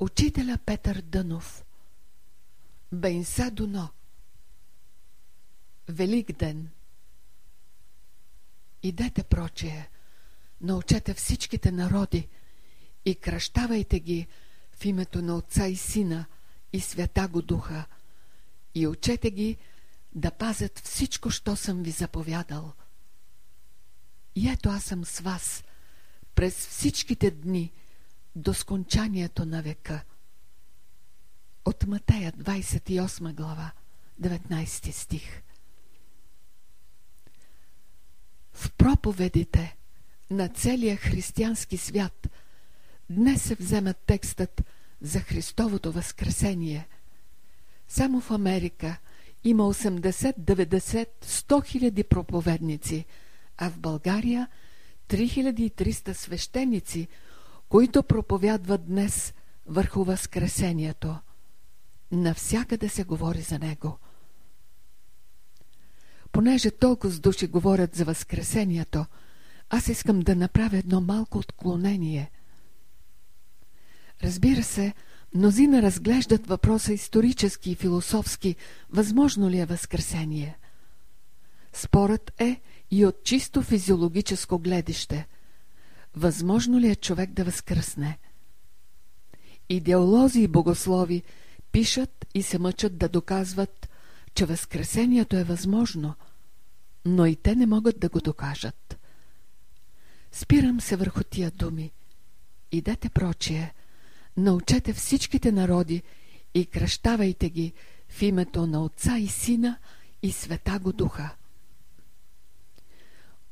Учителя Петър Дънов. Бейнса Дуно. Велик ден. Идете прочее, научете всичките народи и кръщавайте ги в името на Отца и Сина и Свята го Духа. И учете ги да пазят всичко, що съм ви заповядал. И ето аз съм с вас през всичките дни до скончанието на века. От Матея 28 глава 19 стих В проповедите на целия християнски свят днес се вземат текстът за Христовото възкресение. Само в Америка има 80, 90, 100 хиляди проповедници, а в България 3300 свещеници, които проповядват днес върху Възкресението. Навсякъде се говори за него. Понеже толкова с души говорят за Възкресението, аз искам да направя едно малко отклонение. Разбира се, мнозина разглеждат въпроса исторически и философски, възможно ли е Възкресение. Спорът е и от чисто физиологическо гледище. Възможно ли е човек да възкръсне? Идеолози и богослови пишат и се мъчат да доказват, че възкресението е възможно, но и те не могат да го докажат. Спирам се върху тия думи. Идете прочие, научете всичките народи и кръщавайте ги в името на Отца и Сина и Света го Духа.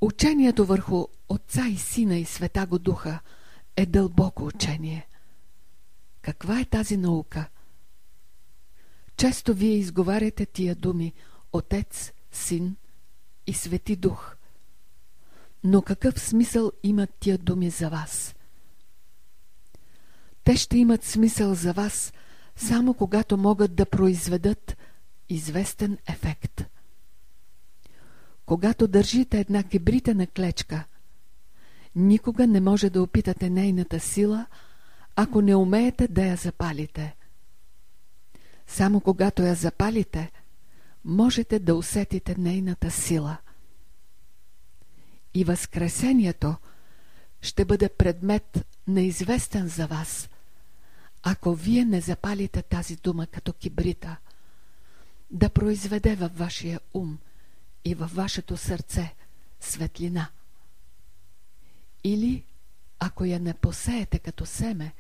Учението върху Отца и Сина и Света го Духа е дълбоко учение. Каква е тази наука? Често вие изговаряте тия думи Отец, Син и Свети Дух. Но какъв смисъл имат тия думи за вас? Те ще имат смисъл за вас само когато могат да произведат известен ефект – когато държите една кибритена клечка, никога не може да опитате нейната сила, ако не умеете да я запалите. Само когато я запалите, можете да усетите нейната сила. И възкресението ще бъде предмет неизвестен за вас, ако вие не запалите тази дума като кибрита, да произведе във вашия ум – и във вашето сърце светлина. Или, ако я не посеете като семе,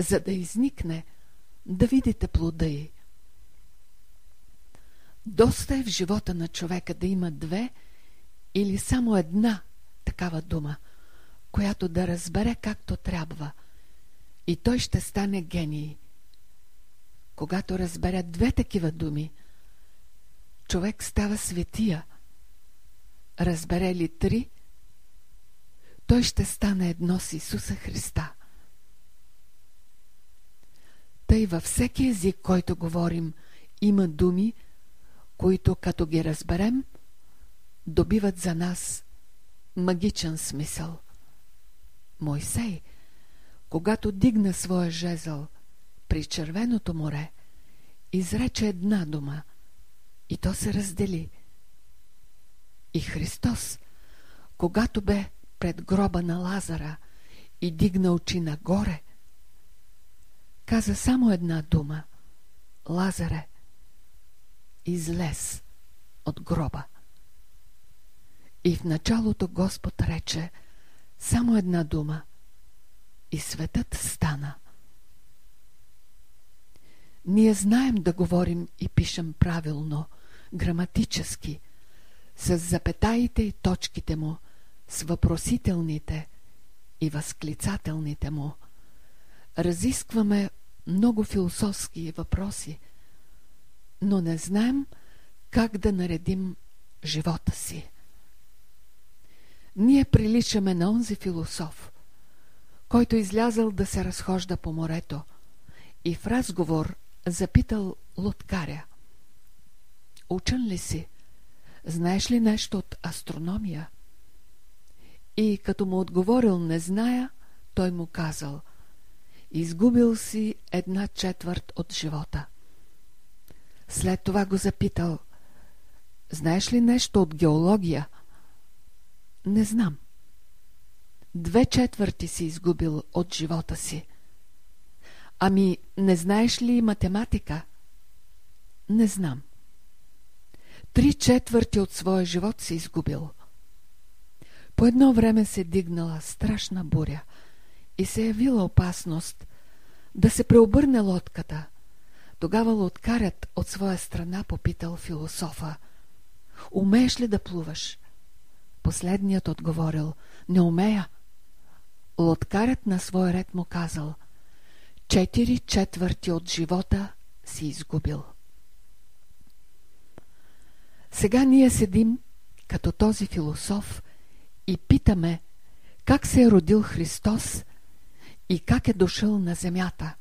за да изникне, да видите плода й. Доста е в живота на човека да има две или само една такава дума, която да разбере както трябва, и той ще стане гений. Когато разбере две такива думи, човек става светия – разбере ли три, той ще стане едно с Исуса Христа. Тъй във всеки език, който говорим, има думи, които като ги разберем, добиват за нас магичен смисъл. Мойсей, когато дигна своя жезъл при червеното море, изрече една дума и то се раздели – и Христос, когато бе пред гроба на Лазара и дигна очи нагоре, каза само една дума – Лазаре, излез от гроба. И в началото Господ рече само една дума и светът стана. Ние знаем да говорим и пишем правилно, граматически – с запетаите и точките му, с въпросителните и възклицателните му. Разискваме много философски въпроси, но не знаем как да наредим живота си. Ние приличаме на онзи философ, който излязъл да се разхожда по морето и в разговор запитал лодкаря. Учен ли си? Знаеш ли нещо от астрономия? И като му отговорил не зная, той му казал Изгубил си една четвърт от живота. След това го запитал Знаеш ли нещо от геология? Не знам. Две четвърти си изгубил от живота си. Ами, не знаеш ли математика? Не знам. Три четвърти от своя живот си изгубил. По едно време се дигнала страшна буря и се явила опасност да се преобърне лодката. Тогава лодкарят от своя страна попитал философа Умееш ли да плуваш? Последният отговорил Не умея. Лодкарят на свой ред му казал Четири четвърти от живота си изгубил. Сега ние седим като този философ и питаме как се е родил Христос и как е дошъл на земята.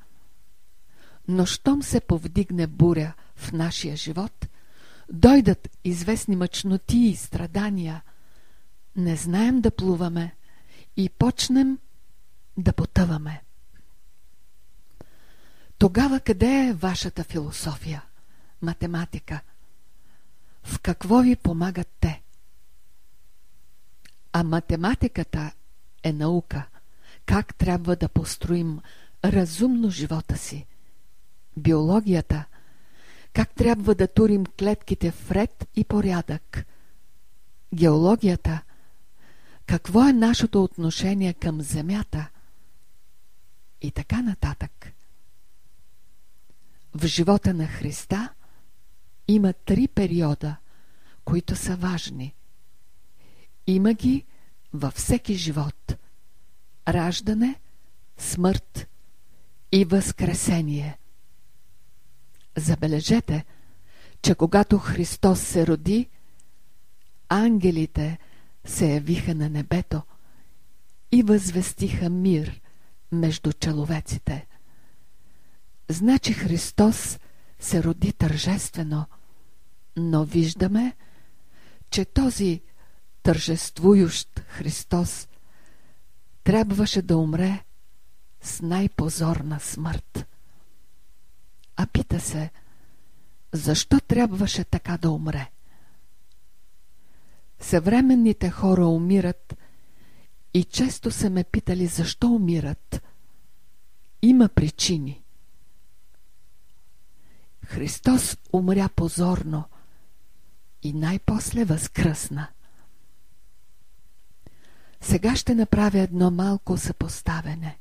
Но щом се повдигне буря в нашия живот, дойдат известни мъчноти и страдания, не знаем да плуваме и почнем да потъваме. Тогава къде е вашата философия, математика? В какво ви помагат те? А математиката е наука. Как трябва да построим разумно живота си? Биологията – как трябва да турим клетките в ред и порядък? Геологията – какво е нашето отношение към Земята? И така нататък. В живота на Христа има три периода, които са важни. Има ги във всеки живот. Раждане, смърт и възкресение. Забележете, че когато Христос се роди, ангелите се явиха на небето и възвестиха мир между человеците. Значи Христос се роди тържествено, но виждаме, че този тържествующ Христос трябваше да умре с най-позорна смърт. А пита се, защо трябваше така да умре? Съвременните хора умират и често са ме питали защо умират. Има причини. Христос умря позорно и най-после възкръсна. Сега ще направя едно малко съпоставене.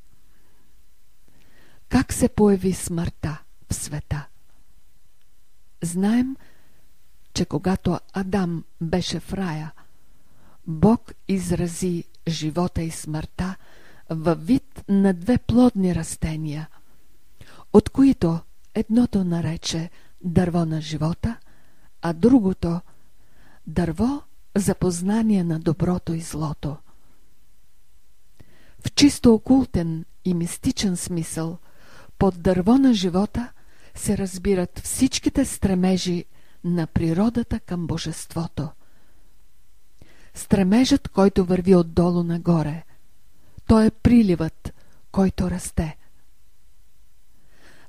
Как се появи смъртта? в света. Знаем, че когато Адам беше в рая, Бог изрази живота и смъртта във вид на две плодни растения, от които едното нарече дърво на живота, а другото дърво за познание на доброто и злото. В чисто окултен и мистичен смисъл под дърво на живота се разбират всичките стремежи на природата към божеството. Стремежът, който върви отдолу нагоре, то е приливът, който расте.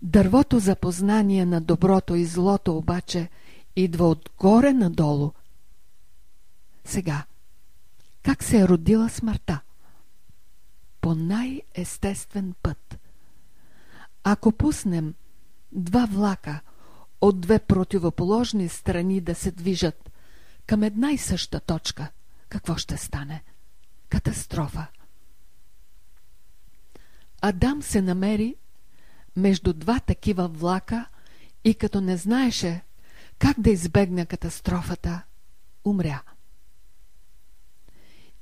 Дървото за познание на доброто и злото обаче идва отгоре надолу. Сега, как се е родила смъртта? По най-естествен път. Ако пуснем два влака от две противоположни страни да се движат към една и съща точка, какво ще стане? Катастрофа. Адам се намери между два такива влака и като не знаеше как да избегне катастрофата, умря.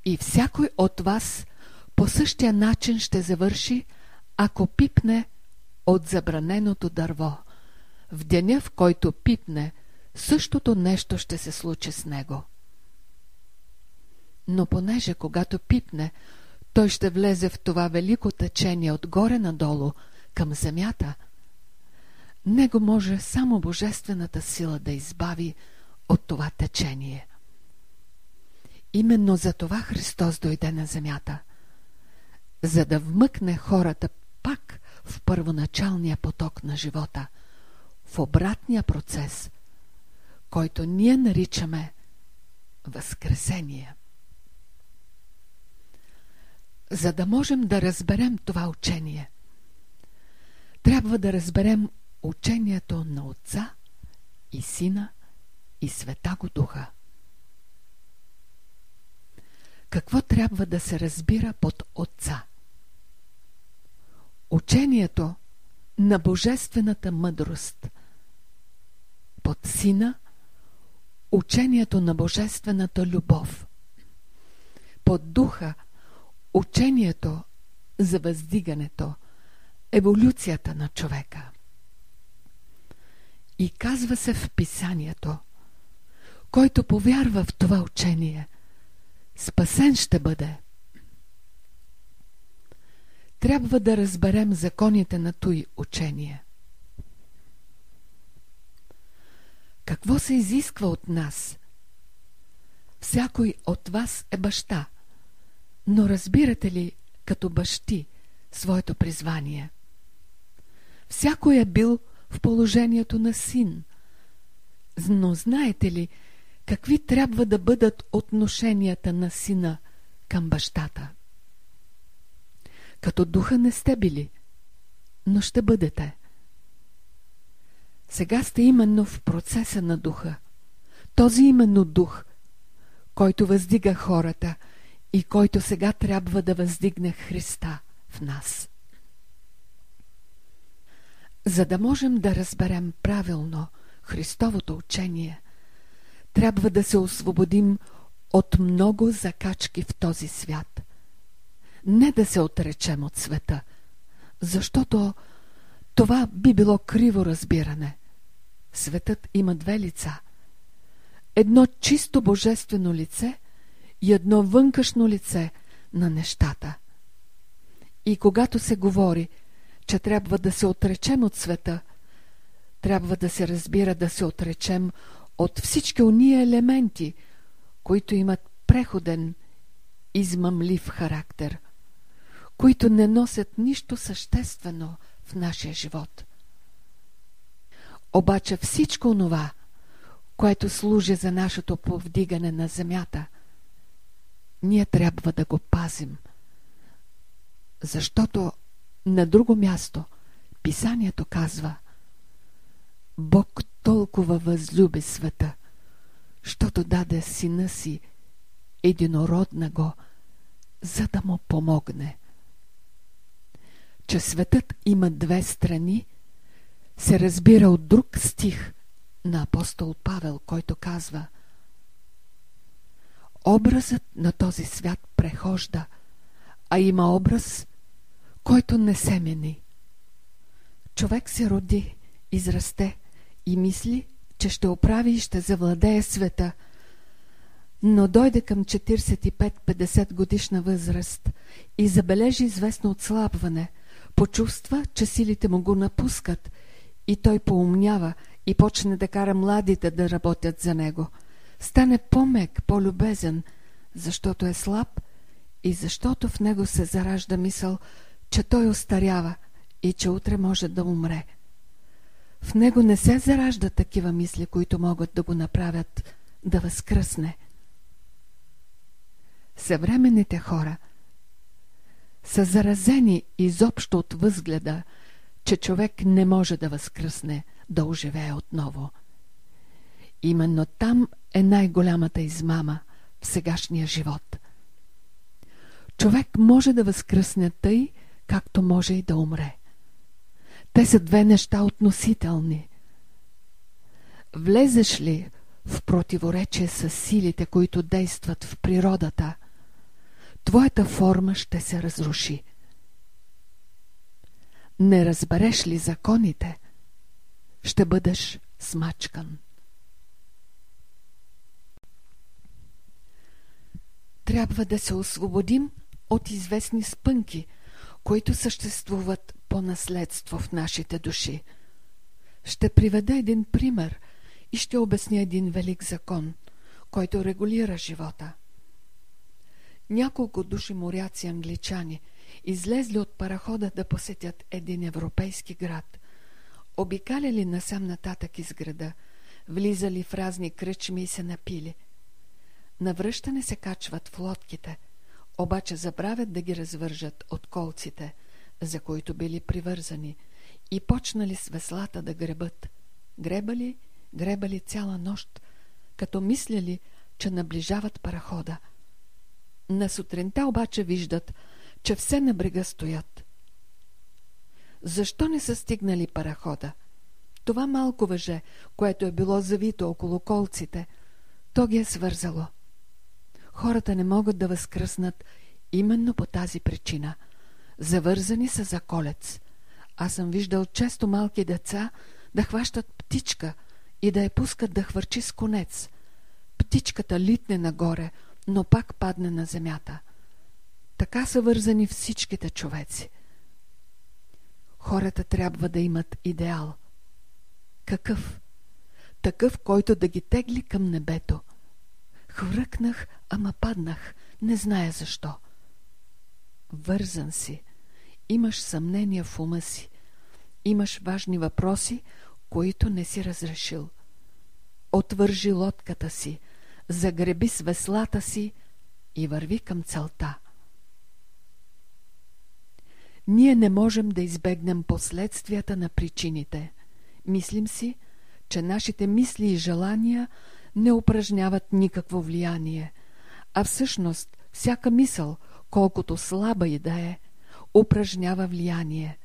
И всякой от вас по същия начин ще завърши, ако пипне от забраненото дърво. В деня, в който пипне, същото нещо ще се случи с него. Но понеже когато пипне, той ще влезе в това велико течение отгоре надолу към земята, него може само божествената сила да избави от това течение. Именно за това Христос дойде на земята, за да вмъкне хората пак в първоначалния поток на живота, в обратния процес, който ние наричаме Възкресение. За да можем да разберем това учение, трябва да разберем учението на Отца и Сина и Света го Духа. Какво трябва да се разбира под Отца? Учението на Божествената мъдрост. Под Сина – учението на Божествената любов. Под Духа – учението за въздигането, еволюцията на човека. И казва се в писанието, който повярва в това учение, спасен ще бъде. Трябва да разберем законите на той учение. Какво се изисква от нас? Всякой от вас е баща, но разбирате ли като бащи своето призвание? Всякой е бил в положението на син. Но знаете ли, какви трябва да бъдат отношенията на сина към бащата? Като духа не сте били, но ще бъдете. Сега сте именно в процеса на духа. Този именно дух, който въздига хората и който сега трябва да въздигне Христа в нас. За да можем да разберем правилно Христовото учение, трябва да се освободим от много закачки в този свят. Не да се отречем от света, защото това би било криво разбиране. Светът има две лица. Едно чисто божествено лице и едно вънкашно лице на нещата. И когато се говори – че трябва да се отречем от света, трябва да се разбира да се отречем от всички уния елементи, които имат преходен, измъмлив характер, които не носят нищо съществено в нашия живот. Обаче всичко онова, което служи за нашето повдигане на земята, ние трябва да го пазим, защото на друго място писанието казва Бог толкова възлюби света, щото даде сина си единородна го, за да му помогне. Че светът има две страни, се разбира от друг стих на апостол Павел, който казва Образът на този свят прехожда, а има образ, който не се мени. Човек се роди, израсте и мисли, че ще оправи и ще завладее света, но дойде към 45-50 годишна възраст и забележи известно отслабване, почувства, че силите му го напускат и той поумнява и почне да кара младите да работят за него. Стане по-мек, по-любезен, защото е слаб и защото в него се заражда мисъл – че той остарява и че утре може да умре. В него не се зараждат такива мисли, които могат да го направят да възкръсне. Съвременните хора са заразени изобщо от възгледа, че човек не може да възкръсне, да оживее отново. Именно там е най-голямата измама в сегашния живот. Човек може да възкръсне тъй, както може и да умре. Те са две неща относителни. Влезеш ли в противоречие с силите, които действат в природата, твоята форма ще се разруши. Не разбереш ли законите, ще бъдеш смачкан. Трябва да се освободим от известни спънки – които съществуват по наследство в нашите души. Ще приведа един пример и ще обясня един велик закон, който регулира живота. Няколко души моряци англичани излезли от парахода да посетят един европейски град. Обикаляли насам нататък из града, влизали в разни кръчми и се напили. Навръщане се качват в лодките, обаче забравят да ги развържат от колците, за които били привързани, и почнали с веслата да гребат. Гребали, гребали цяла нощ, като мислили, че наближават парахода. На сутринта обаче виждат, че все на брега стоят. Защо не са стигнали парахода? Това малко въже, което е било завито около колците, то ги е свързало. Хората не могат да възкръснат именно по тази причина. Завързани са за колец. Аз съм виждал често малки деца да хващат птичка и да я пускат да хвърчи с конец. Птичката литне нагоре, но пак падне на земята. Така са вързани всичките човеци. Хората трябва да имат идеал. Какъв? Такъв, който да ги тегли към небето. Хвръкнах, ама паднах, не зная защо. Вързан си, имаш съмнения в ума си, имаш важни въпроси, които не си разрешил. Отвържи лодката си, загреби с веслата си и върви към целта. Ние не можем да избегнем последствията на причините. Мислим си, че нашите мисли и желания не упражняват никакво влияние, а всъщност всяка мисъл, колкото слаба и да е, упражнява влияние.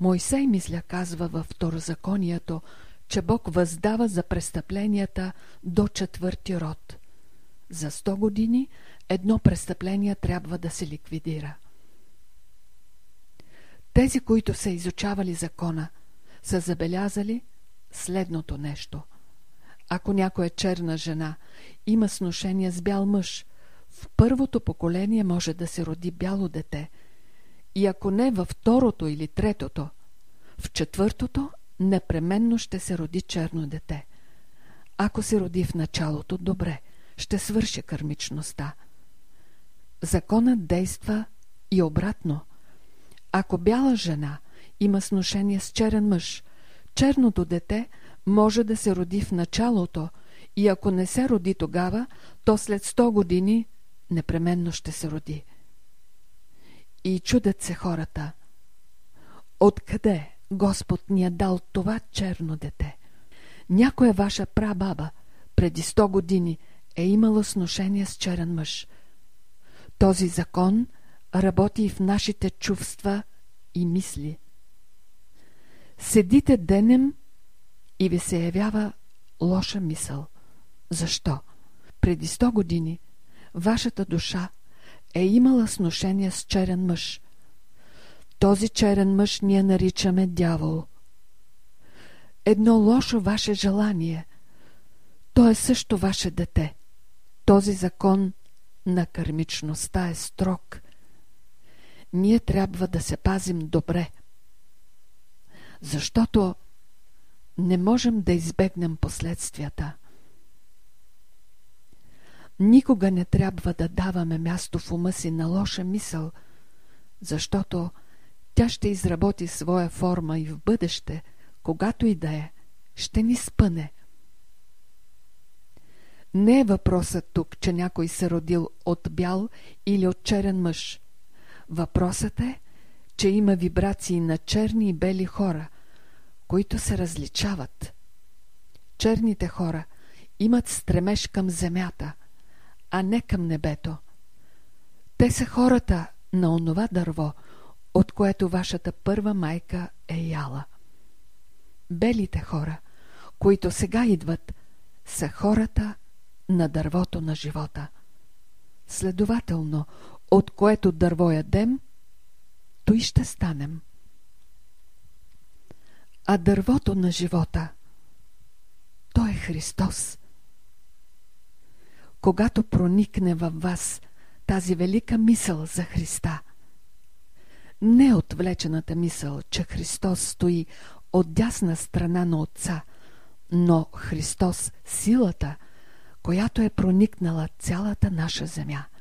Мойсей мисля казва във второзаконието, че Бог въздава за престъпленията до четвърти род. За сто години едно престъпление трябва да се ликвидира. Тези, които са изучавали закона, са забелязали следното нещо. Ако някоя черна жена има сношение с бял мъж, в първото поколение може да се роди бяло дете, и ако не във второто или третото, в четвъртото непременно ще се роди черно дете. Ако се роди в началото, добре, ще свърши кърмичността. Законът действа и обратно – ако бяла жена има сношение с черен мъж, черното дете може да се роди в началото и ако не се роди тогава, то след 100 години непременно ще се роди. И чудят се хората. Откъде Господ ни е дал това черно дете? Някоя ваша прабаба преди 100 години е имала сношение с черен мъж. Този закон – работи и в нашите чувства и мисли. Седите денем и ви се явява лоша мисъл. Защо? Преди сто години вашата душа е имала сношение с черен мъж. Този черен мъж ние наричаме дявол. Едно лошо ваше желание, то е също ваше дете. Този закон на кърмичността е строг – ние трябва да се пазим добре. Защото не можем да избегнем последствията. Никога не трябва да даваме място в ума си на лоша мисъл, защото тя ще изработи своя форма и в бъдеще, когато и да е, ще ни спъне. Не е въпросът тук, че някой се родил от бял или от черен мъж. Въпросът е, че има вибрации на черни и бели хора, които се различават. Черните хора имат стремеж към земята, а не към небето. Те са хората на онова дърво, от което вашата първа майка е яла. Белите хора, които сега идват, са хората на дървото на живота. Следователно, от което дърво ядем, то и ще станем. А дървото на живота, то е Христос. Когато проникне във вас тази велика мисъл за Христа, не отвлечената мисъл, че Христос стои от дясна страна на Отца, но Христос силата, която е проникнала цялата наша земя –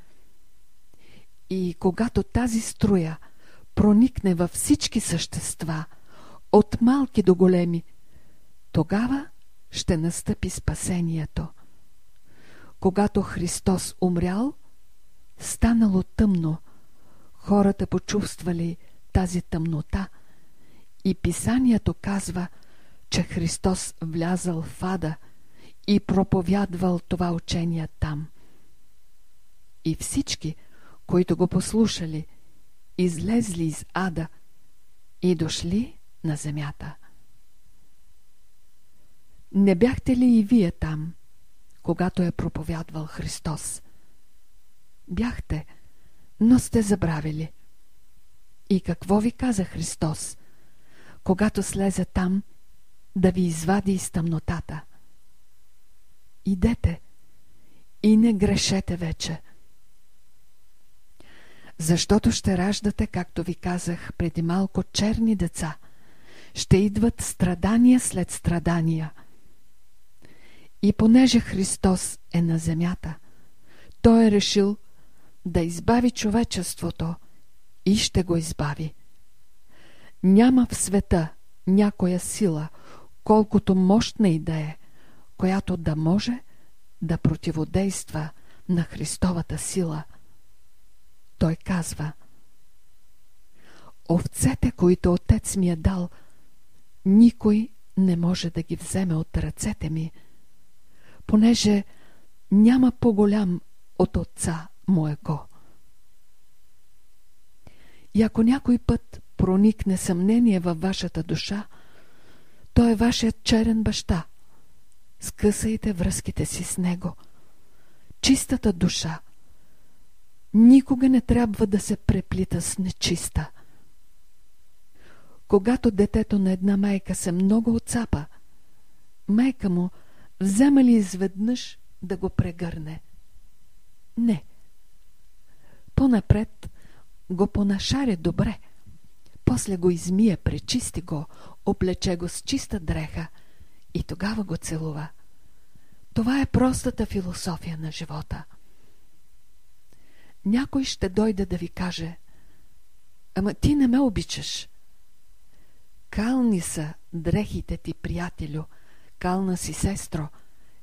и когато тази струя проникне във всички същества, от малки до големи, тогава ще настъпи спасението. Когато Христос умрял, станало тъмно, хората почувствали тази тъмнота и писанието казва, че Христос влязал в ада и проповядвал това учение там. И всички, които го послушали, излезли из ада и дошли на земята. Не бяхте ли и вие там, когато е проповядвал Христос? Бяхте, но сте забравили. И какво ви каза Христос, когато слезе там да ви извади из тъмнотата? Идете и не грешете вече. Защото ще раждате, както ви казах преди малко, черни деца. Ще идват страдания след страдания. И понеже Христос е на земята, Той е решил да избави човечеството и ще го избави. Няма в света някоя сила, колкото мощна и да е, която да може да противодейства на Христовата сила. Той казва Овцете, които Отец ми е дал, никой не може да ги вземе от ръцете ми, понеже няма по-голям от Отца моего. И ако някой път проникне съмнение във вашата душа, той е вашият черен баща. Скъсайте връзките си с него. Чистата душа никога не трябва да се преплита с нечиста. Когато детето на една майка се много отцапа, майка му взема ли изведнъж да го прегърне? Не. По-напред го понашаря добре, после го измие, пречисти го, облече го с чиста дреха и тогава го целува. Това е простата философия на живота. Някой ще дойде да ви каже Ама ти не ме обичаш. Кални са дрехите ти, приятелю, кална си сестро.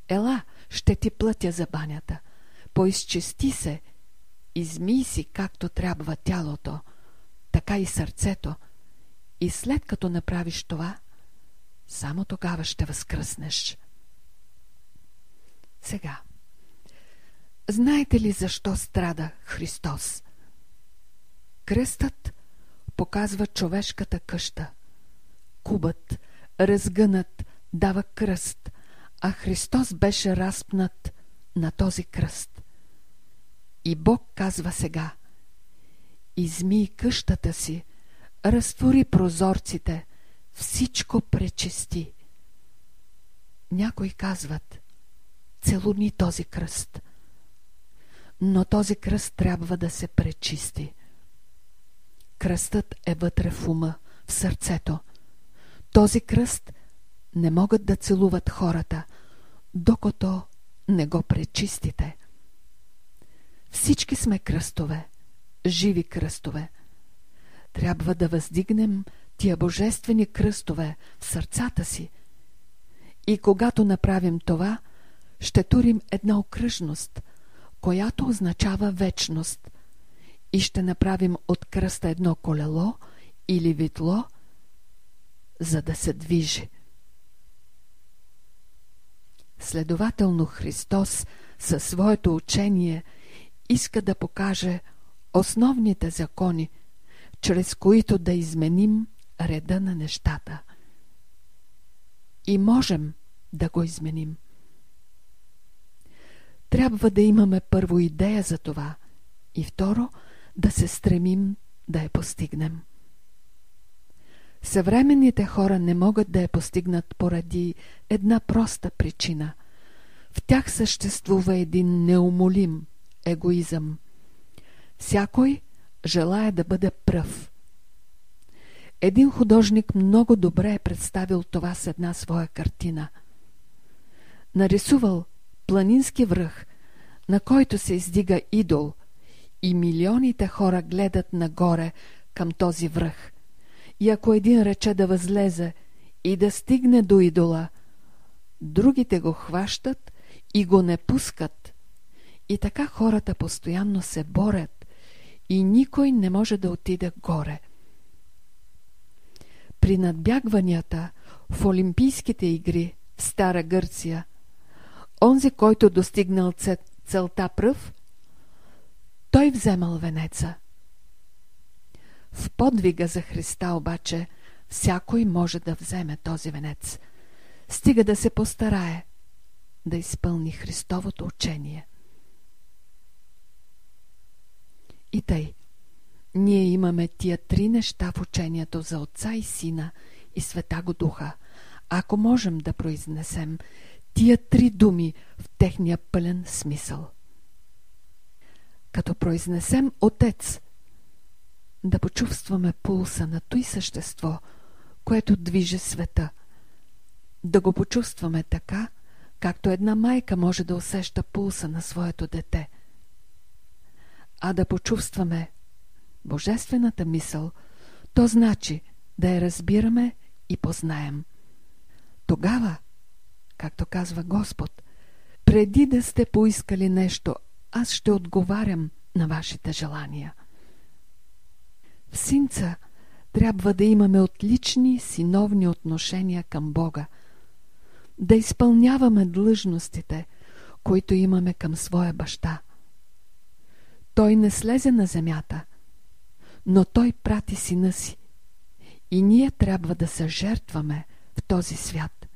Ела, ще ти плътя за банята. Поизчисти се, измий си както трябва тялото, така и сърцето. И след като направиш това, само тогава ще възкръснеш. Сега, знаете ли защо страда Христос? Кръстът показва човешката къща. Кубът, разгънат, дава кръст, а Христос беше разпнат на този кръст. И Бог казва сега Измий къщата си, разтвори прозорците, всичко пречисти. Някои казват Целуни този кръст. Но този кръст трябва да се пречисти. Кръстът е вътре в ума, в сърцето. Този кръст не могат да целуват хората, докато не го пречистите. Всички сме кръстове, живи кръстове. Трябва да въздигнем тия божествени кръстове в сърцата си. И когато направим това, ще турим една окръжност, която означава вечност, и ще направим от кръста едно колело или витло, за да се движи. Следователно Христос със своето учение иска да покаже основните закони, чрез които да изменим реда на нещата. И можем да го изменим. Трябва да имаме първо идея за това и второ да се стремим да я постигнем. Съвременните хора не могат да я постигнат поради една проста причина. В тях съществува един неумолим егоизъм. Всякой желая да бъде пръв. Един художник много добре е представил това с една своя картина. Нарисувал планински връх, на който се издига идол и милионите хора гледат нагоре към този връх. И ако един рече да възлезе и да стигне до идола, другите го хващат и го не пускат. И така хората постоянно се борят и никой не може да отиде горе. При надбягванията в Олимпийските игри в Стара Гърция, онзи, който достигнал целта пръв, той вземал венеца. В подвига за Христа обаче всякой може да вземе този венец. Стига да се постарае да изпълни Христовото учение. И тъй, ние имаме тия три неща в учението за Отца и Сина и Света го Духа, ако можем да произнесем тия три думи в техния пълен смисъл. Като произнесем Отец, да почувстваме пулса на той същество, което движи света. Да го почувстваме така, както една майка може да усеща пулса на своето дете. А да почувстваме божествената мисъл, то значи да я разбираме и познаем. Тогава, както казва Господ, преди да сте поискали нещо, аз ще отговарям на вашите желания. Синца трябва да имаме отлични синовни отношения към Бога, да изпълняваме длъжностите, които имаме към своя баща. Той не слезе на земята, но той прати сина си и ние трябва да се жертваме в този свят.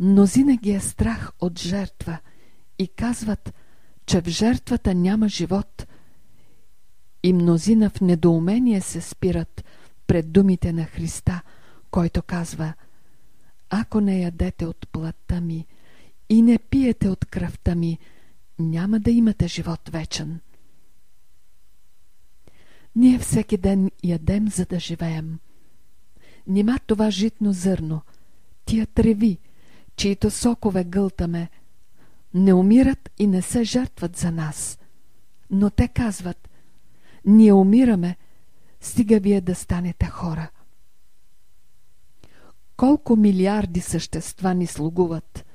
Мнозина ги е страх от жертва и казват, че в жертвата няма живот – и мнозина в недоумение се спират пред думите на Христа, който казва Ако не ядете от плътта ми и не пиете от кръвта ми, няма да имате живот вечен. Ние всеки ден ядем, за да живеем. Нима това житно зърно, тия треви, чието сокове гълтаме, не умират и не се жертват за нас. Но те казват, ние умираме, стига вие да станете хора. Колко милиарди същества ни слугуват.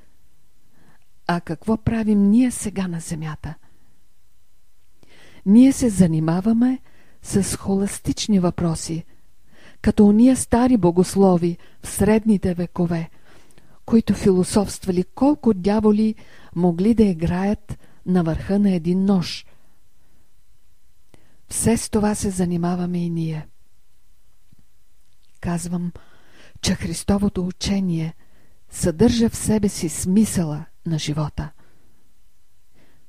А какво правим ние сега на земята? Ние се занимаваме с холастични въпроси, като уния стари богослови в средните векове, които философствали колко дяволи могли да играят на върха на един нож – все с това се занимаваме и ние. Казвам, че Христовото учение съдържа в себе си смисъла на живота.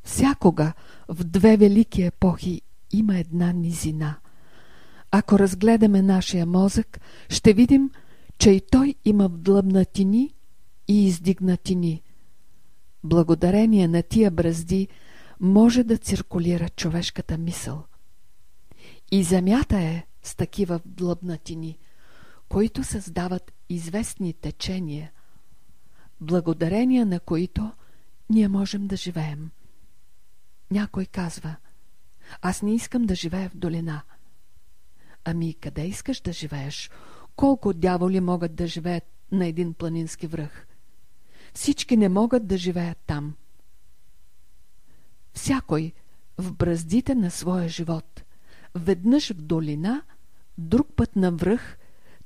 Всякога в две велики епохи има една низина. Ако разгледаме нашия мозък, ще видим, че и той има вдлъбнатини и издигнатини. Благодарение на тия бразди може да циркулира човешката мисъл. И земята е с такива длъбнатини, които създават известни течения, благодарение на които ние можем да живеем. Някой казва, аз не искам да живея в долина. Ами къде искаш да живееш? Колко дяволи могат да живеят на един планински връх? Всички не могат да живеят там. Всякой в браздите на своя живот веднъж в долина, друг път на връх,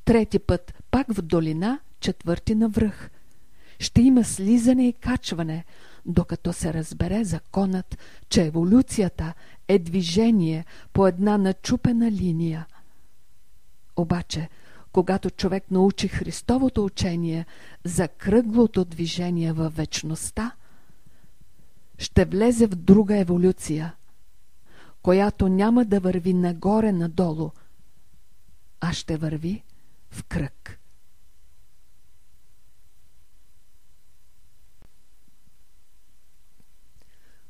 трети път пак в долина, четвърти на връх. Ще има слизане и качване, докато се разбере законът, че еволюцията е движение по една начупена линия. Обаче, когато човек научи Христовото учение за кръглото движение във вечността, ще влезе в друга еволюция – която няма да върви нагоре-надолу, а ще върви в кръг.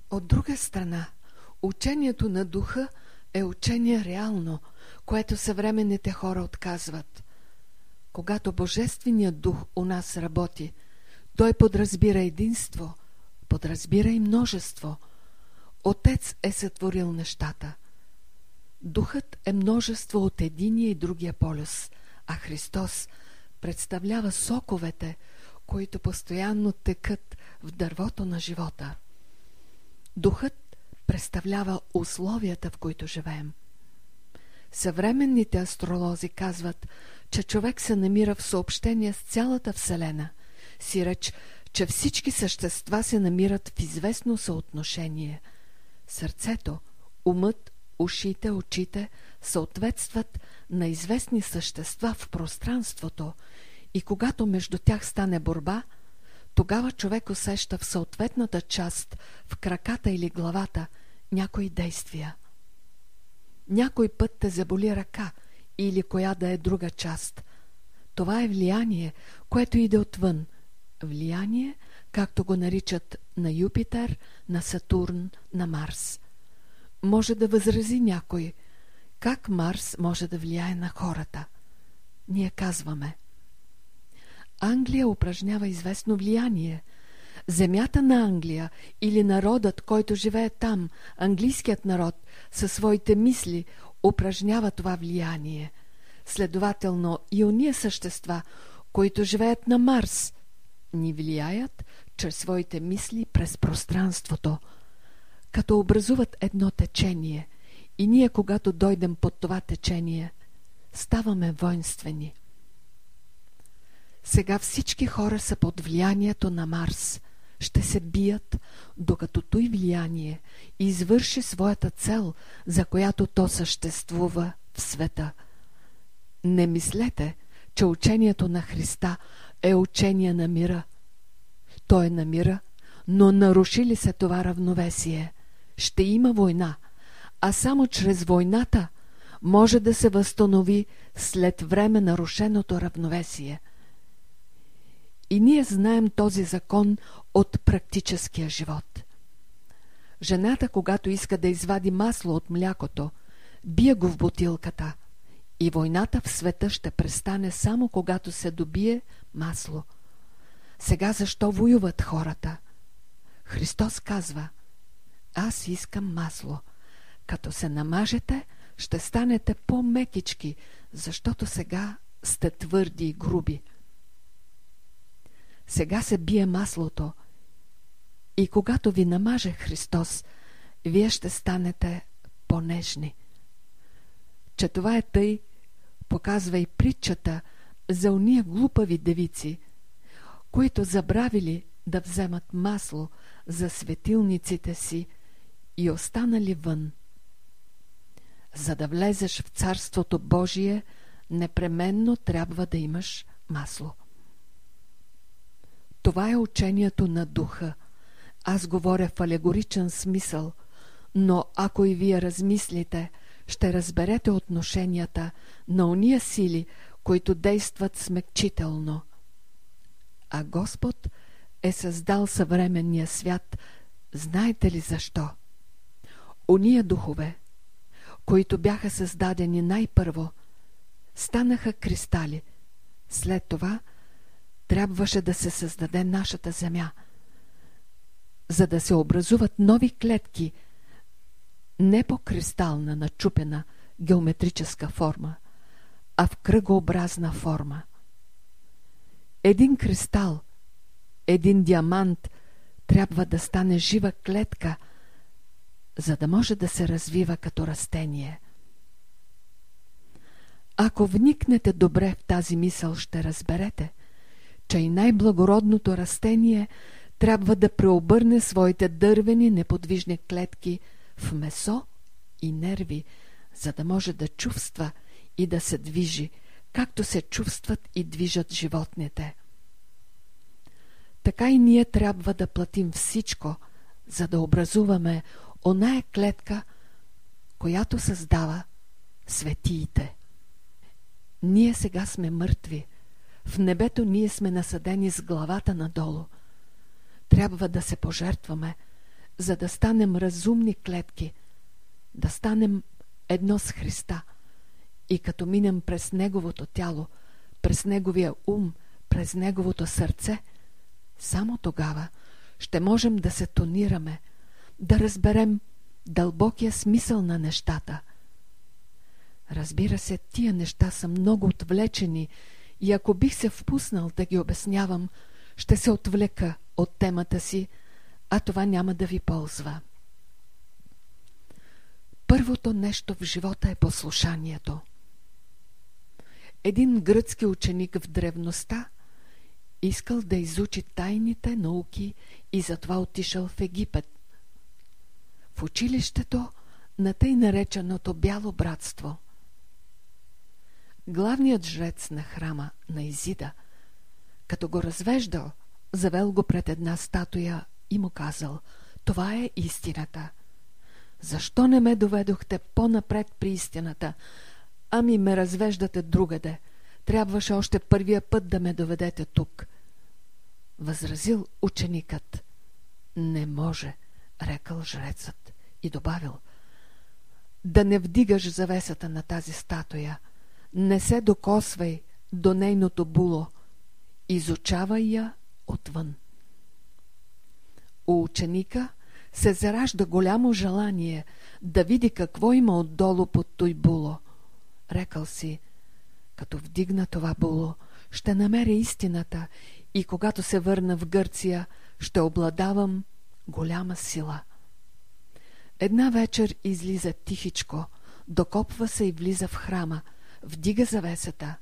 От друга страна, учението на духа е учение реално, което съвременните хора отказват. Когато Божественият дух у нас работи, той подразбира единство, подразбира и множество – Отец е сътворил нещата. Духът е множество от единия и другия полюс, а Христос представлява соковете, които постоянно текат в дървото на живота. Духът представлява условията, в които живеем. Съвременните астролози казват, че човек се намира в съобщение с цялата Вселена, си реч, че всички същества се намират в известно съотношение. Сърцето, умът, ушите, очите съответстват на известни същества в пространството и когато между тях стане борба, тогава човек усеща в съответната част, в краката или главата, някои действия. Някой път те заболи ръка или коя да е друга част. Това е влияние, което иде отвън. Влияние, както го наричат на Юпитер, на Сатурн, на Марс. Може да възрази някой. Как Марс може да влияе на хората? Ние казваме. Англия упражнява известно влияние. Земята на Англия или народът, който живее там, английският народ, със своите мисли, упражнява това влияние. Следователно и уния същества, които живеят на Марс, ни влияят чрез своите мисли през пространството, като образуват едно течение. И ние, когато дойдем под това течение, ставаме воинствени. Сега всички хора са под влиянието на Марс. Ще се бият, докато той влияние извърши своята цел, за която то съществува в света. Не мислете, че учението на Христа е учение на мира. Той е на мира, но наруши ли се това равновесие? Ще има война, а само чрез войната може да се възстанови след време нарушеното равновесие – и ние знаем този закон от практическия живот. Жената, когато иска да извади масло от млякото, бие го в бутилката и войната в света ще престане само когато се добие масло. Сега защо воюват хората? Христос казва Аз искам масло. Като се намажете, ще станете по-мекички, защото сега сте твърди и груби. Сега се бие маслото. И когато ви намаже Христос, вие ще станете по-нежни. Че това е тъй, показва и притчата за уния глупави девици, които забравили да вземат масло за светилниците си и останали вън. За да влезеш в Царството Божие, непременно трябва да имаш масло. Това е учението на духа. Аз говоря в алегоричен смисъл, но ако и вие размислите, ще разберете отношенията на уния сили, които действат смекчително. А Господ е създал съвременния свят, знаете ли защо? Уния духове, които бяха създадени най-първо, станаха кристали. След това – трябваше да се създаде нашата земя, за да се образуват нови клетки, не по кристална начупена геометрическа форма, а в кръгообразна форма. Един кристал, един диамант трябва да стане жива клетка, за да може да се развива като растение. Ако вникнете добре в тази мисъл, ще разберете – че и най-благородното растение трябва да преобърне своите дървени неподвижни клетки в месо и нерви, за да може да чувства и да се движи, както се чувстват и движат животните. Така и ние трябва да платим всичко, за да образуваме оная клетка, която създава светиите. Ние сега сме мъртви, в небето ние сме насъдени с главата надолу. Трябва да се пожертваме, за да станем разумни клетки, да станем едно с Христа и като минем през Неговото тяло, през Неговия ум, през Неговото сърце, само тогава ще можем да се тонираме, да разберем дълбокия смисъл на нещата. Разбира се, тия неща са много отвлечени и ако бих се впуснал да ги обяснявам, ще се отвлека от темата си, а това няма да ви ползва. Първото нещо в живота е послушанието. Един гръцки ученик в древността искал да изучи тайните науки и затова отишъл в Египет. В училището на тъй нареченото бяло братство. Главният жрец на храма на Изида, като го развеждал, завел го пред една статуя и му казал «Това е истината». Защо не ме доведохте по-напред при истината? Ами ме развеждате другаде. Трябваше още първия път да ме доведете тук. Възразил ученикът. Не може, рекал жрецът и добавил. Да не вдигаш завесата на тази статуя. Не се докосвай до нейното було. Изучавай я отвън. У ученика се заражда голямо желание да види какво има отдолу под той було. Рекал си, като вдигна това було, ще намеря истината и когато се върна в Гърция, ще обладавам голяма сила. Една вечер излиза тихичко, докопва се и влиза в храма, вдига завесата.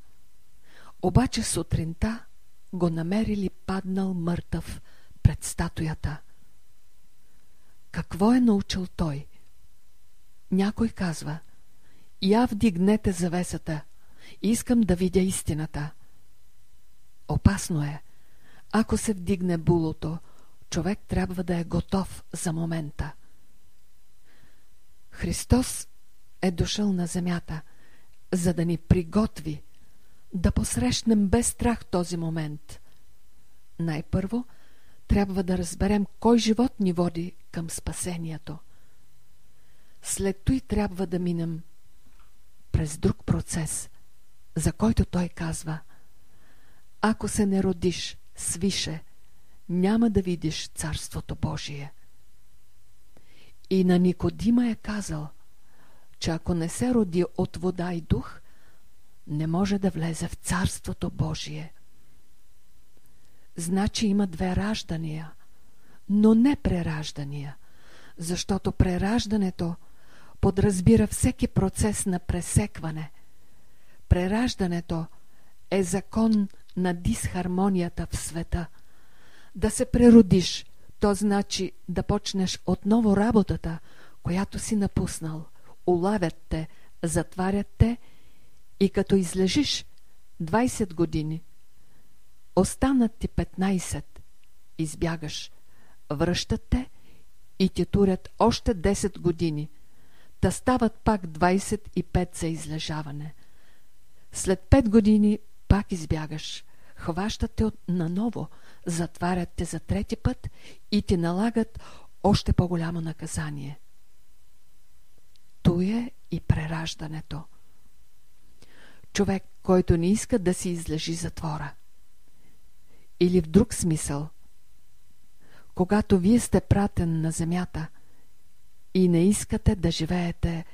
Обаче сутринта го намерили паднал мъртъв пред статуята. Какво е научил той? Някой казва, я вдигнете завесата, искам да видя истината. Опасно е. Ако се вдигне булото, човек трябва да е готов за момента. Христос е дошъл на земята, за да ни приготви да посрещнем без страх този момент. Най-първо трябва да разберем кой живот ни води към спасението. След той трябва да минем през друг процес, за който той казва Ако се не родиш свише, няма да видиш Царството Божие. И на Никодима е казал, че ако не се роди от вода и дух, не може да влезе в Царството Божие. Значи има две раждания, но не прераждания, защото прераждането подразбира всеки процес на пресекване. Прераждането е закон на дисхармонията в света. Да се преродиш, то значи да почнеш отново работата, която си напуснал. Улавят те, затварят те и като излежиш 20 години, останат ти 15, избягаш, връщат те и ти турят още 10 години, да стават пак 25 за излежаване. След 5 години пак избягаш, хващат те наново, затварят те за трети път и ти налагат още по-голямо наказание. То е и прераждането човек, който не иска да си излежи затвора. Или в друг смисъл, когато вие сте пратен на земята и не искате да живеете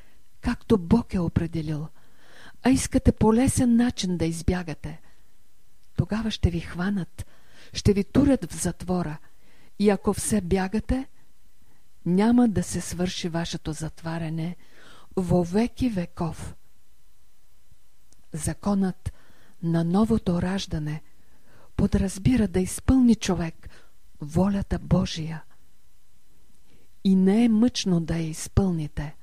както Бог е определил, а искате по лесен начин да избягате, тогава ще ви хванат, ще ви турят в затвора. И ако все бягате, няма да се свърши вашето затваряне во веки веков. Законът на новото раждане подразбира да изпълни човек волята Божия. И не е мъчно да я изпълните.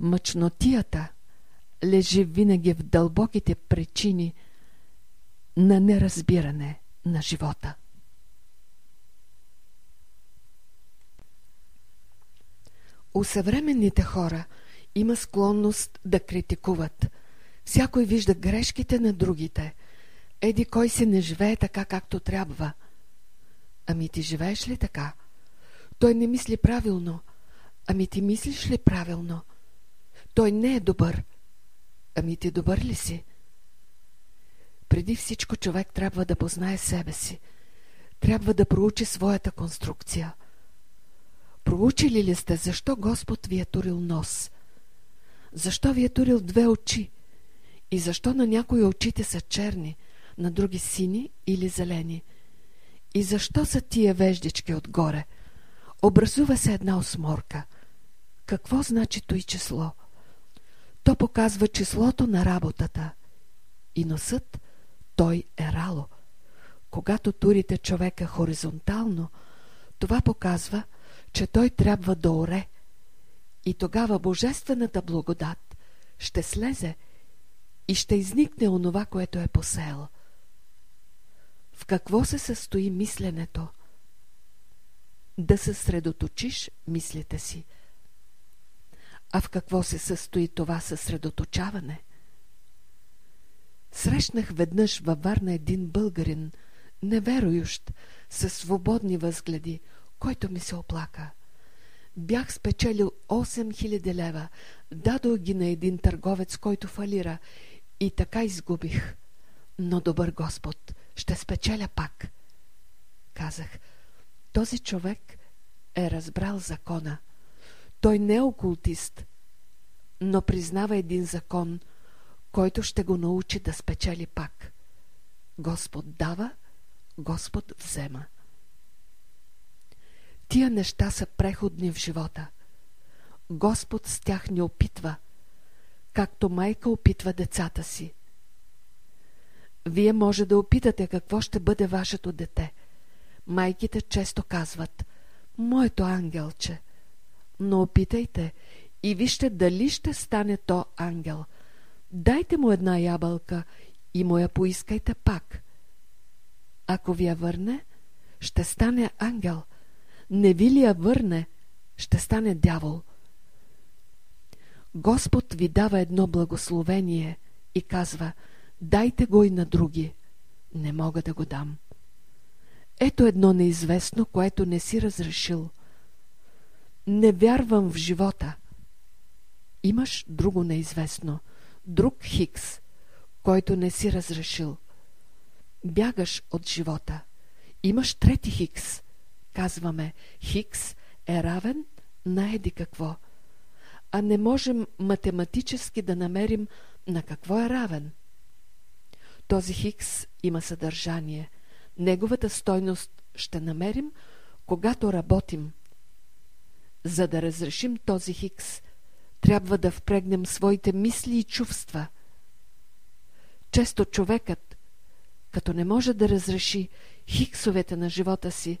Мъчнотията лежи винаги в дълбоките причини на неразбиране на живота. У съвременните хора има склонност да критикуват – Всякой вижда грешките на другите. Еди кой си не живее така, както трябва. Ами ти живееш ли така? Той не мисли правилно. Ами ти мислиш ли правилно? Той не е добър. Ами ти добър ли си? Преди всичко човек трябва да познае себе си. Трябва да проучи своята конструкция. Проучили ли сте защо Господ ви е турил нос? Защо ви е турил две очи? И защо на някои очите са черни, на други сини или зелени? И защо са тия веждички отгоре? Образува се една осморка. Какво значи той число? То показва числото на работата. И носът, той е рало. Когато турите човека хоризонтално, това показва, че той трябва да оре. И тогава божествената благодат ще слезе и ще изникне онова, което е посеял. В какво се състои мисленето? Да съсредоточиш мислите си. А в какво се състои това съсредоточаване? Срещнах веднъж във Варна един българин, неверующ, със свободни възгледи, който ми се оплака. Бях спечелил 8000 лева, дадох ги на един търговец, който фалира и така изгубих. Но добър Господ, ще спечеля пак. Казах, този човек е разбрал закона. Той не е окултист, но признава един закон, който ще го научи да спечели пак. Господ дава, Господ взема. Тия неща са преходни в живота. Господ с тях не опитва, както майка опитва децата си. Вие може да опитате какво ще бъде вашето дете. Майките често казват «Моето ангелче», но опитайте и вижте дали ще стане то ангел. Дайте му една ябълка и му я поискайте пак. Ако ви я върне, ще стане ангел. Не ви ли я върне, ще стане дявол. Господ ви дава едно благословение и казва – Дайте го и на други. Не мога да го дам. Ето едно неизвестно, което не си разрешил. Не вярвам в живота. Имаш друго неизвестно, друг хикс, който не си разрешил. Бягаш от живота. Имаш трети хикс. Казваме, хикс е равен на еди какво. А не можем математически да намерим на какво е равен. Този Хикс има съдържание. Неговата стойност ще намерим, когато работим. За да разрешим този Хикс, трябва да впрегнем своите мисли и чувства. Често човекът, като не може да разреши хиксовете на живота си,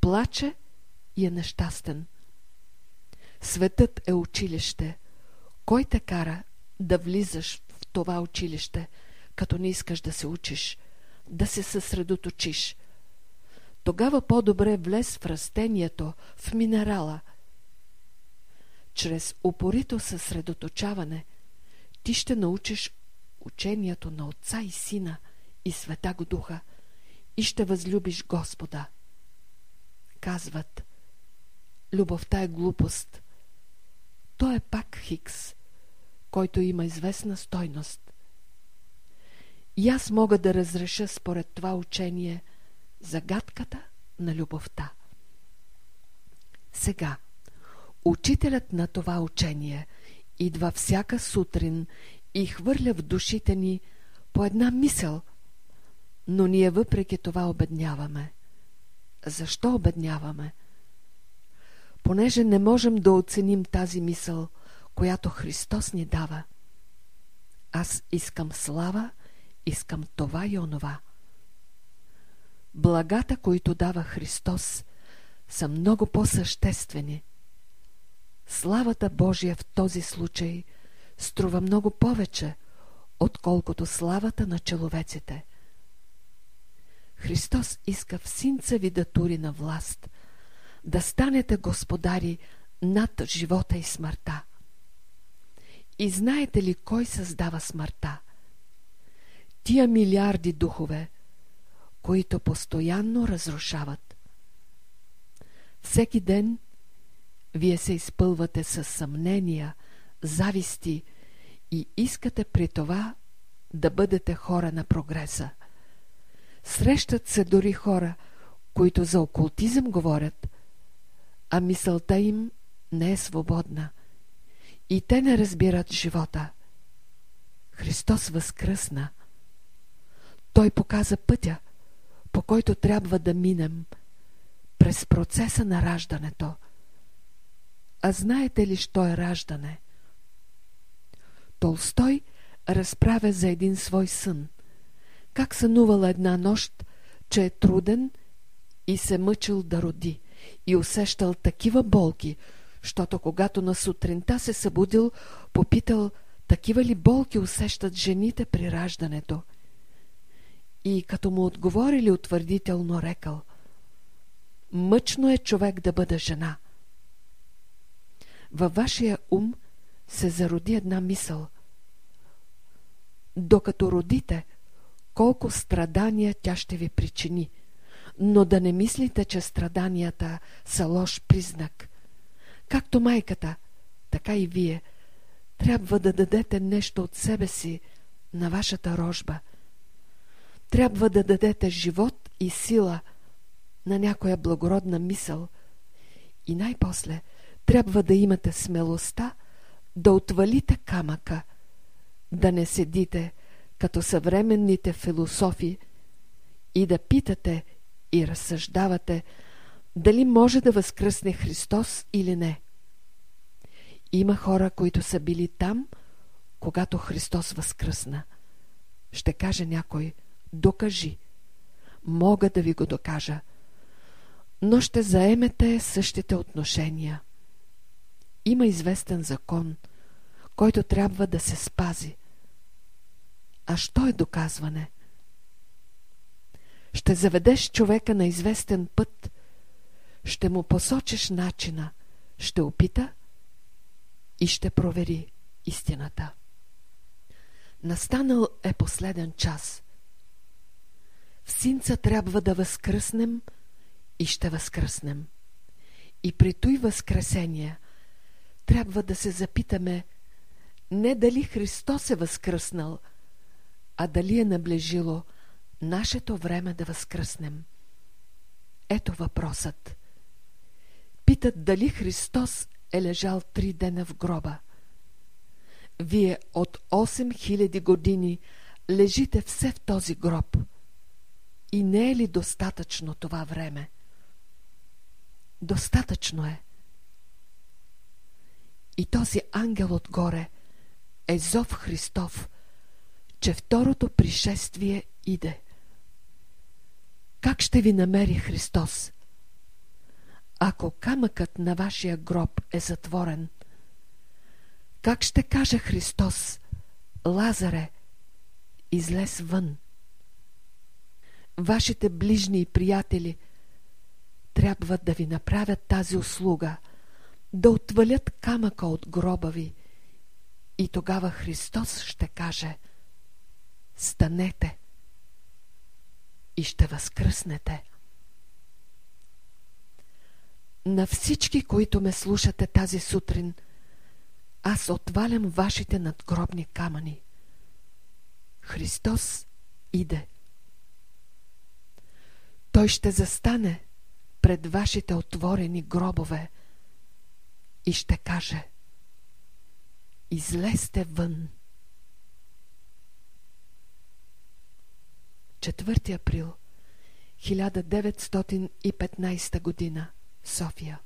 плаче и е нещастен. Светът е училище. Кой те кара да влизаш в това училище – като не искаш да се учиш, да се съсредоточиш. Тогава по-добре влез в растението, в минерала. Чрез упорито съсредоточаване ти ще научиш учението на Отца и Сина и Света го Духа и ще възлюбиш Господа. Казват, любовта е глупост. То е пак Хикс, който има известна стойност. И аз мога да разреша според това учение загадката на любовта. Сега, учителят на това учение идва всяка сутрин и хвърля в душите ни по една мисъл, но ние въпреки това обедняваме. Защо обедняваме? Понеже не можем да оценим тази мисъл, която Христос ни дава. Аз искам слава, искам това и онова. Благата, които дава Христос, са много по-съществени. Славата Божия в този случай струва много повече, отколкото славата на человеците. Христос иска в синца ви да тури на власт, да станете господари над живота и смъртта. И знаете ли кой създава смъртта? Тия милиарди духове, които постоянно разрушават. Всеки ден вие се изпълвате с съмнения, зависти и искате при това да бъдете хора на прогреса. Срещат се дори хора, които за окултизъм говорят, а мисълта им не е свободна. И те не разбират живота. Христос възкръсна. Той показа пътя, по който трябва да минем през процеса на раждането. А знаете ли, що е раждане? Толстой разправя за един свой сън. Как сънувала една нощ, че е труден и се мъчил да роди и усещал такива болки, щото когато на сутринта се събудил, попитал такива ли болки усещат жените при раждането. И като му отговорили утвърдително рекал Мъчно е човек да бъде жена. Във вашия ум се зароди една мисъл. Докато родите, колко страдания тя ще ви причини, но да не мислите, че страданията са лош признак. Както майката, така и вие трябва да дадете нещо от себе си на вашата рожба. Трябва да дадете живот и сила на някоя благородна мисъл и най-после трябва да имате смелостта да отвалите камъка, да не седите като съвременните философи и да питате и разсъждавате дали може да възкръсне Христос или не. Има хора, които са били там, когато Христос възкръсна. Ще каже някой, докажи. Мога да ви го докажа. Но ще заемете същите отношения. Има известен закон, който трябва да се спази. А що е доказване? Ще заведеш човека на известен път, ще му посочиш начина, ще опита и ще провери истината. Настанал е последен час. В синца трябва да възкръснем и ще възкръснем. И при той възкресение трябва да се запитаме не дали Христос е възкръснал, а дали е наблежило нашето време да възкръснем. Ето въпросът. Питат дали Христос е лежал три дена в гроба. Вие от 8000 години лежите все в този гроб. И не е ли достатъчно това време? Достатъчно е. И този ангел отгоре е зов Христов, че второто пришествие иде. Как ще ви намери Христос? Ако камъкът на вашия гроб е затворен, как ще каже Христос, Лазаре, излез вън? Вашите ближни и приятели трябва да ви направят тази услуга, да отвалят камъка от гроба ви и тогава Христос ще каже Станете и ще възкръснете. На всички, които ме слушате тази сутрин, аз отвалям вашите надгробни камъни. Христос иде. Той ще застане пред вашите отворени гробове и ще каже Излезте вън. 4 април 1915 година София